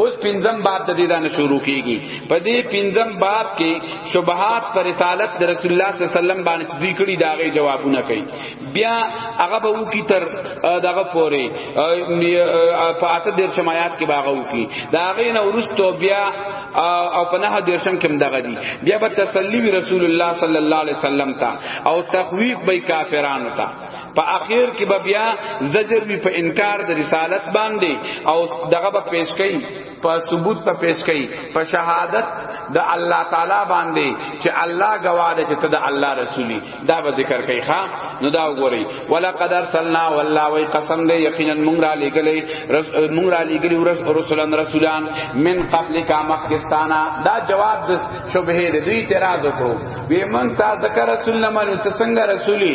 اوس پنځم باب د دې دانه شروع کیږي په دې پنځم باب کې شبهات پر رسالت د رسول الله صلی الله علیه وسلم باندې دوی کړي داغه جوابونه کوي بیا هغه به وکی تر دغه پورې په اته د شمایات کې باغه وکی داغه نه ورستو بیا او په نه د شم کې دغه دی بیا به تسلی رسول الله صلی الله علیه وسلم ته او تخویف به کافرانو ته په اخر کې به بیا زجر وی په انکار د رسالت باندې او دغه به پیش کړي په ثبوت په پیش کړي په شهادت د الله تعالی باندې چې الله گواه ده چې ته د الله رسولي دا به ذکر کوي ښا نو دا وګوري ولقد ارسلنا والله وی قسم دې یقینا مونږ را لګلې مونږ را لګلې ورس رسولان رسولان من قبل کا مخکستانا دا جواب د شبهه دې دوی اعتراض وکړو وی مونږ تا ذکر رسول نه منو ته څنګه رسولي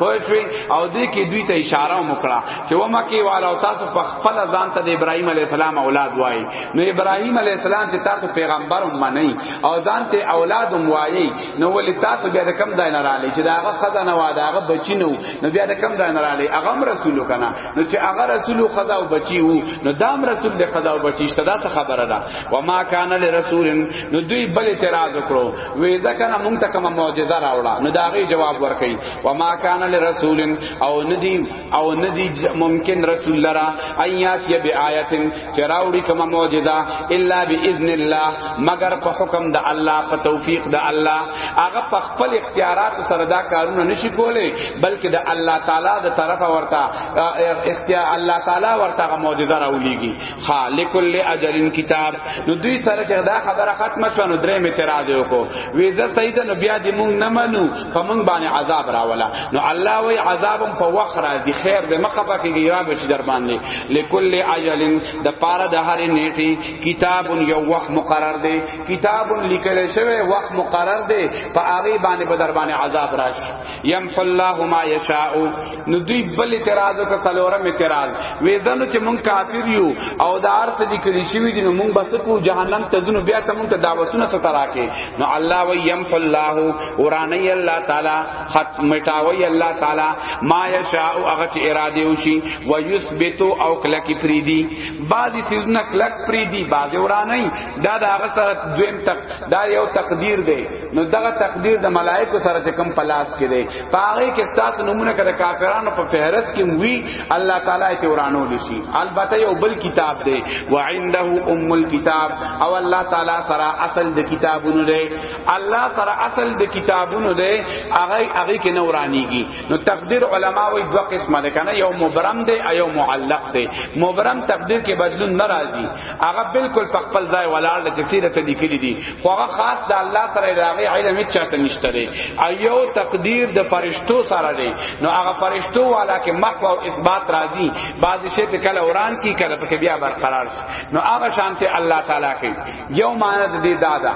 پوښوي او دې کې دوی ته اشاره وکړه چې و مکه والا او تاسو په خپل ځان ته د ابراهيم عليه السلام اولاد وای نو ابراهيم عليه السلام چې تاسو پیغمبر هم منئ او ځان ته اولاد هم وای نو ولې تاسو بیا د کم ځای نه رااله چې داغه خزانه وا داغه بچی نو نو بیا د کم ځای نه رااله هغه رسول کنه نو چې هغه رسول خدا او بچی وو نو دام رسول د خدا او بچی شته دا خبره ده و ما کان لرسول نو دوی بل اعتراض وکړو وې ځکه نه مونږ ته کوم معجزه راوړه نو دا غي جواب ورکړي و ما کان لرسول او ندی او ندی ممکن رسول لرا ایات یا بیاات چراوړي کوم معجزه الا باذن الله مگر په حکم د الله په توفیق د الله هغه په خپل اختیارات سره دا کارونه نشي کولی بلکې د الله تعالی د طرفه ورته اختیار الله تعالی ورته معجزه راولېږي ها لکل اجل کتاب نو دوی سره چې دا خبره ختمه شو نو درې اعتراض وکړو وی دا سید نو بیا دې مونږ نه منو په مونږ باندې عذاب راولا نو الله وی عذابم په وخت راځي خیر دې مخه پکې ګیرا به شي در باندې لکل اجل د پاره د هر نیټي کتاب یو وخت مقرر دی کتاب لیکل شوی وخت مقرر دی په هغه باندې به در باندې عذاب راشي یمح الله ما یشاء نو دوی بل اعتراض وک سلورم اعتراض وې زنو چې مونږ کافر یو او د ارث دي کلی شي وی نو مونږ بس کو جهنم ته زنو بیا ته مونږ ته دعوتونه سترا کې نو الله و یمح الله ورانی الله تعالی خط مټاوي الله تعالی ما یشاء هغه چې اراده وشي و یثبت او کلک پریدی بعضی سیزنه کلک پریدی بعضی ورانی دا دا هغه سره دویم تک دا یو تقدیر دی نو دغه تقدیر د ملائکه سره چې کم پلاس کې دی پاره کې ستاسو نمونه کړه کافرانو په فهرست کې وی الله تعالی ته ورانو لشي البته یو بل کتاب دی وعنده ام الكتاب او الله تعالی سره اصل د کتابونو دی الله سره اصل د کتابونو دی هغه هغه کې نورانیږي نو تقدیر علما وی دوه قسمه ده کنه یو مبرم دی ایو معلق دی مبرم تقدیر کې بدلون ناراضي هغه بالکل په خپل ځای ولاړ د سیرت لیکلي دي خو هغه خاص د الله سره راغی علم هیڅ چاته نشته دی ایو تقدیر د فرشتو سره دی نو هغه فرشتو والا کې محو او اثبات راځي بعض شی ته کله وران کی کله پکې بیا برقرار شي نو هغه شان ته الله تعالی کې یو معنی د دې دادا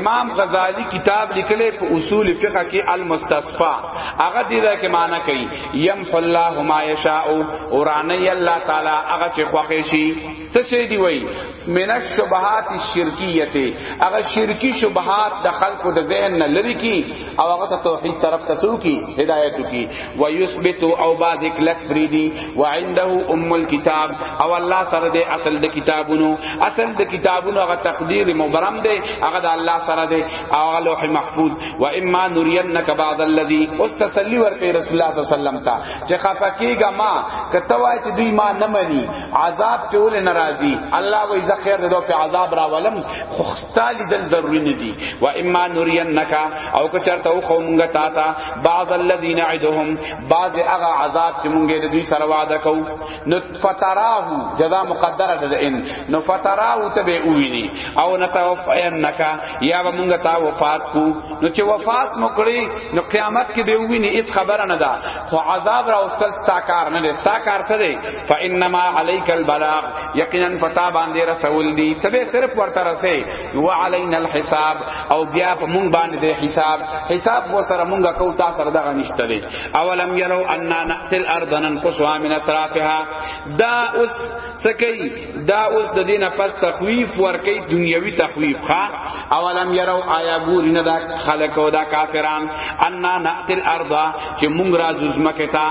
امام غزالی کتاب لیکلی په اصول فقه کې المستصفا هغه دې دا کې معنی کوي یم الله ما یشاء ورانه الله تعالی هغه چې خوښ شي څه شي دی وای من الشبهات الشرکیه هغه شرکی شبهات د خلقو د ذهن نه لری کی او هغه توحید طرف ته سو کی هدایت کی و یثبت او بعد کلک فریدی و عنده ام الكتاب او الله سره د اصل د کتابونو اصل د کتابونو هغه تقدیر مبرم دی هغه د الله سره دی او لوح محفوظ و اما نرینک بعض الذی استسلی ورکی رسول الله صلی الله علیه وسلم تا چې خفقیګه ما کته وای چې دوی ما نه منی عذاب په ول ناراضي الله وای ز خیر دو په عذاب را ولم خو خستال دل ضروری نه دي و اما نورینک او که چرته او خو مونږه تا تا بعض الذین عدهم بعض هغه عذاب چې مونږه د دوی سره وعده کو نو فتراه جزاء مقدره ده ان نو فتراه ته به ویني او نتوفینک یا مونږه تا وفات کو نو چې وفات مکړي نو قیامت کې به ویني هیڅ خبره نه ده خو عذاب را اوستل ستا کار نه ده ستا کار څه دی فانما عليك البلاغ یقینا پتا باندې رسول دی تبه صرف ورته رسي وعلينا الحساب او بیا په مونږ باندې د حساب حساب و سره مونږه کو تا سره دغه نشته دی اولم يروا ان ناتي الارض ننقصها من اطرافها دا اوس سکی دا اوس د دینه پس تخویف ورکی دنیوي تخویف ښا اولم يروا آیا ګورین دا خلق او دا کافران ان ناتي الارض چې مونږ را زمکه تا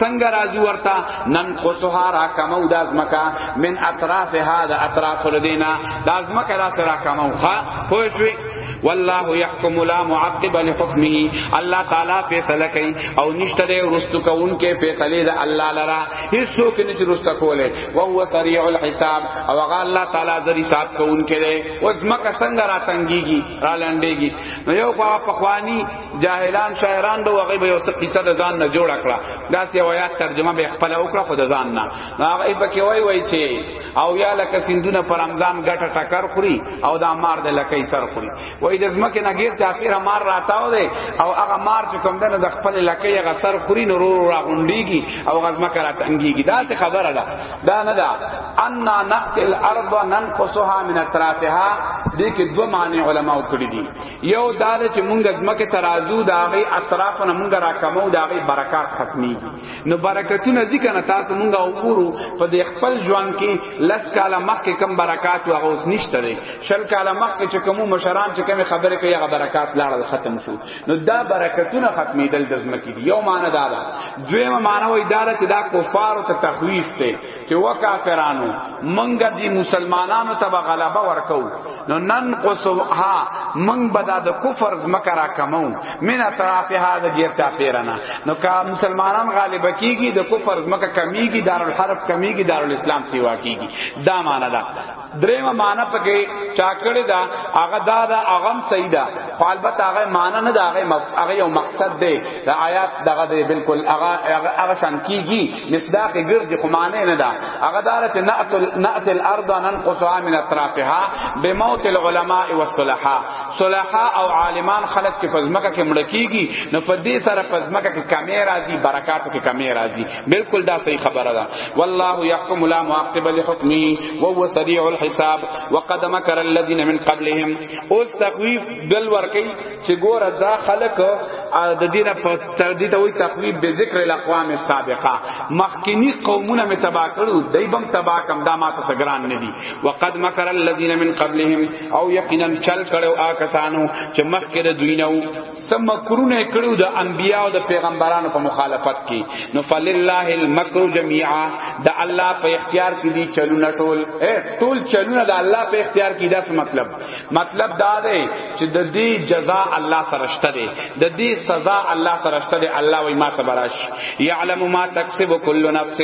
څنګه راځو ورته نن قصها را کمو د ازمکا من اطراف هذا اطراف لدینا د ازمکا را سره کمو ها خو شوي والله يحكم لا معقب لحكمه الله تعالی فیصله کوي او نشته دی ورستو کوونکې فیصله ده الله لرا هیڅ څوک نه چې رسته کوله او هو سریع الحساب او هغه الله تعالی د حساب کوونکې دی او ځمکه څنګه را تنګيږي را لنډيږي نو یو په خواني جاهلان شاعران به وغه به اوس قصه د ځان نه جوړ کړه دا سی ویا ترجمه به خپل وکړه خود ځان نه هغه به کې وای وای چې او یا لکه سندونه پر رمضان غټه ټکر خوري او دا مار د لکې سر خوري وای د زمکه نه غیر چا پیر مار راتاو دی او هغه مار چې کوم دنه د خپل لکې هغه سر خوري نو رو را غونډيږي او غزمه کرا تنګيږي دا څه خبره ده دا نه ده ان نقتل الارض ننقصها من اطرافها دې کې دوه معنی علما وکړي دي یو دا چې مونږ ځمکه ترازو دا غي اطراف نه مونږ راکمو دا غي برکات ختمي نو برکتونه ذکر نه تاسو مونږ وګورو په دې خپل ژوند کې لس کاله مخکې کم برکات او غوس نشته دي شل کاله مخکې چې کوم مشران چې کوم خبره کوي هغه برکات لاړل ختم شو نو دا برکتونه ختمېدل د ځمکې دی یو معنی دا ده دویمه معنی وای دا چې دا کفار ته تخویف ته چې وکافرانو منګه دی مسلمانانو ته غلبه ورکو نو نن قصوها منګ بدا د کفر مکه را کمو من اطرافها د غیر چا پیرنا نو کا مسلمانان غالب کیږي د کفر مکه کمیږي دارالحرب کمیږي دارالاسلام سیوا کیږي دا معنا ده دریمه معنی پکې چا کړی دا هغه دا دا اغم سیدا خو البته هغه معنی نه دا هغه هغه یو مقصد دی دا آیات دغه دی بالکل هغه هغه شان کیږي مصداق ګرځي خو معنی نه دا هغه دار چې ناتل نات الارض ننقصها من اطرافها بموت العلماء والصلحاء صلحاء او عالمان خلق کې پزمکه کې مړ کیږي نو په دې سره پزمکه کې کمی راځي برکاتو کې کمی راځي بالکل دا صحیح خبره ده والله يحكم لا معقب لحكمه وهو سريع الحساب وقد مكر الذين من قبلهم اوس تخويف دل ورکی چې ګور دا خلق د دینه په تر دې ته وي تخويف به ذکر الاقوام السابقه مخکینی قومونه می تبا کړو دای بم تبا کم دا ما ته سګران نه دي وقد مكر الذين من قبلهم او یقینا چل کړو آ کسانو چې مخکې د دوی نه سم مکرونه کړو د انبیاء او د پیغمبرانو په مخالفت کې نو فللله المکر جميعا د الله په اختیار کې دي چلونه ټول ټول چلونه د الله په اختیار کې دا مطلب مطلب دا دی چې د دې جزاء الله فرشته دی د دې سزا الله فرشته دی الله وای ما تبرش يعلم ما تکسب كل نفس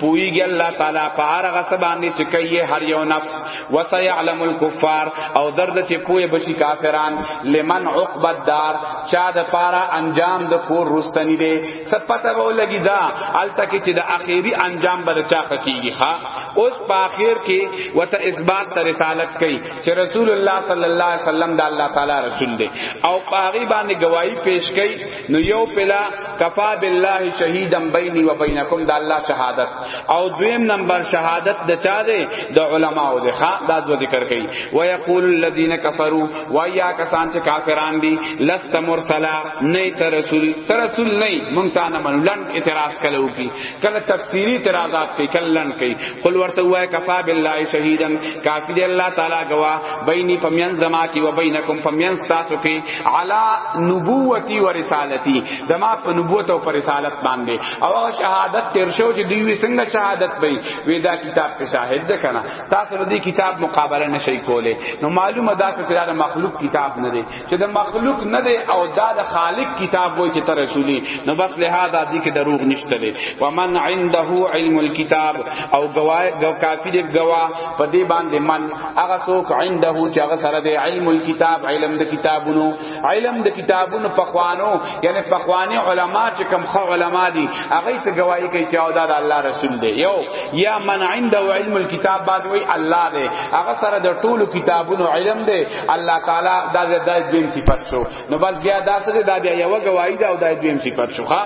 پویږي الله تعالی په هر غصه باندې چې کوي هر یو نفس وسيعلم الكفار او درد چې پوهه بشي کافران لمن عقب الدار چا د پارا انجام د کور رستنی دی سپته به لګی دا الته کې چې د اخیری انجام بر چا کیږي ها اوس په اخر کې وته اثبات تر رسالت کوي چې رسول الله صلی الله علیه وسلم د الله تعالی رسول دی او پاغي باندې گواہی پیش کوي نو یو پلا کفا بالله شهیدا بیني و بینکم د الله شهادت او دویم نمبر شهادت د چا دی د علماو دی ها دا دو ذکر کوي و یقول الذین کفروا و یا کسان چې کافران دي لست مرسلا نه ترسول ترسول نه مونږ ته نه منلن اعتراض کلو کی کله تفسیری اعتراضات کوي کله لن کوي قل ورته وای کفا بالله شهیدا کافی دی الله تعالی گوا بیني پمین زما کی و بینکم پمین تاسو کی علی نبوتی و رسالتی دما په نبوت او پر رسالت باندې او شهادت تیر شو چې دوی څنګه شهادت وي ودا کتاب ته شاهد ده کنه تاسو دې کتاب مقابله نشي کوله نو معلومه ده چې دا مخلوق کتاب نه دی چې د مخلوق نه دی او دا د خالق کتاب وای چې تر رسولي نو بس له هدا دي کې دروغ نشته دی و من عنده علم الكتاب او گواه گو کافی دی گواه په دې باندې من هغه څوک عنده چې هغه سره دی علم الكتاب علم د کتابونو علم د کتابونو په خوانو یعنی په خواني علما چې کم خو علما دي هغه ته گواہی کوي چې او دا د الله رسول دی یو یا من عنده علم الكتاب بعد وای الله دی هغه سره د ټولو کتابونو علم دی الله تعالی دا د دویم صفت شو نو بس بیا دا څه دا بیا یو گواہی دا او دا دویم صفت شو ښا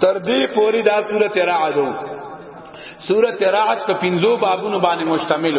تر دې پوری دا سورته رعد سورت رعد په پنځو بابونو باندې مشتمل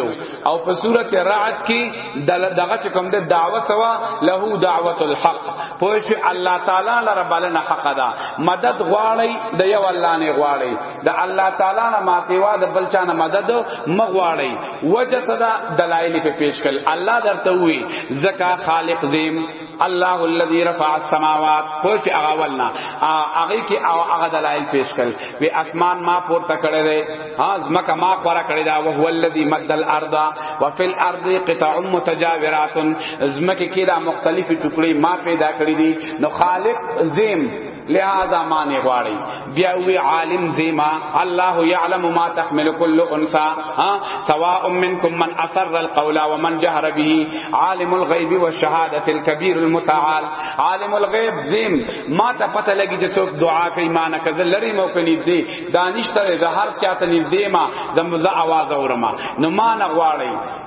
او په سورت رعد کې دغه چې کوم د دعوه سوا له دعوت الحق پوه شو الله تعالی لره بلنه حق ده مدد غواړي د یو الله نه غواړي د الله تعالی نه ماتیوا د بل چا نه مدد مغواړي وجه صدا دلایل په پیش کړ الله درته وی زکا خالق زیم الله الذي رفع السماوات پوچ هغه ولنا هغه کی او هغه دلایل پیش کړ وی اسمان ما پورته کړی دی ها زمکه ما خورا کړی دا او هو الذي مد الارض وفي الارض قطع متجاورات زمکه کی دا مختلفی ټوکړي ما پیدا کړی دي نو خالق زیم لہذا معنی غواړي بیا وی عالم زیما الله یعلم ما تحمل كل انثى ها سواء منكم من اثر القول ومن جهر به عالم الغیب والشهاده الكبير المتعال عالم الغیب زیم ما ته پته لګی چې څوک دعا کوي ما نه کزه لری مو کني دی دانش تر زهر چاته نږدې ما زمزه आवाज اورما نو ما نه غواړي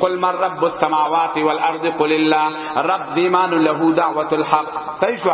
قل من رب السماوات والارض قل الله رب دیمان له دعوه الحق صحیح شو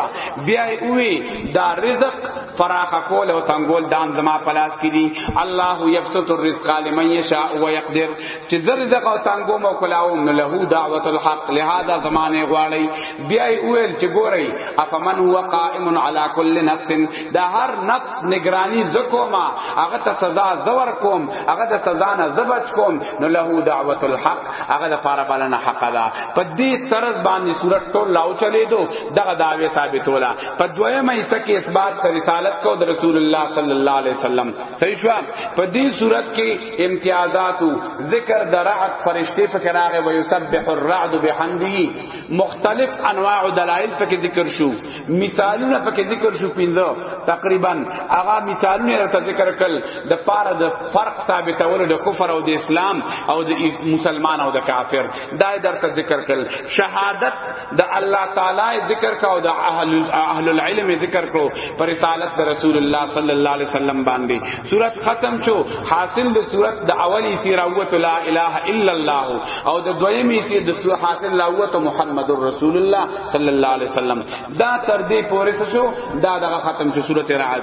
بیا وی دا رزق فراخ کول او تنگول دام زما پلاس کی دی الله یبسط الرزق لمن یشاء و یقدر چې در رزق او تنگو مو کلاو له دعوه الحق لهذا زمانه غواړی بیا ویل چې ګورئ افمن هو قائم علی کل نفس د هر نفس نگرانی زکوما هغه ته سزا زور کوم هغه ته سزا نه زبچ کوم نو له دعوت الحق هغه د پاره بلنه حق ده په دې طرز باندې صورت ټول لاو چلے دو دغه دعوی ثابتولا په دویمه حصہ کې اثبات پر رسالت کو د رسول الله صلی الله علیه وسلم صحیح شو په دې صورت کې امتیازات ذکر درعت فرشتي فکر هغه ويسبح الرعد بحمده مختلف انواع دلائل پکې ذکر شو مثالونه پکې ذکر شو پینځه تقریبا هغه مثالونه راته ذکر کړل د پاره د فرق ثابتول د کفر او د اسلام او د مسلمان او د کافر دا درته ذکر کړل شهادت د الله تعالی ذکر کا او د اهل اهل العلم ذکر کو پر رسالت د رسول الله صلی الله علیه وسلم باندې صورت ختم شو حاصل د صورت د اولی سیراوت لا اله الا الله او د دویمی سیر د حاصل لاوت محمد رسول الله صلی الله علیه وسلم دا تر دې پورې شو دا دغه ختم شو سورته رعد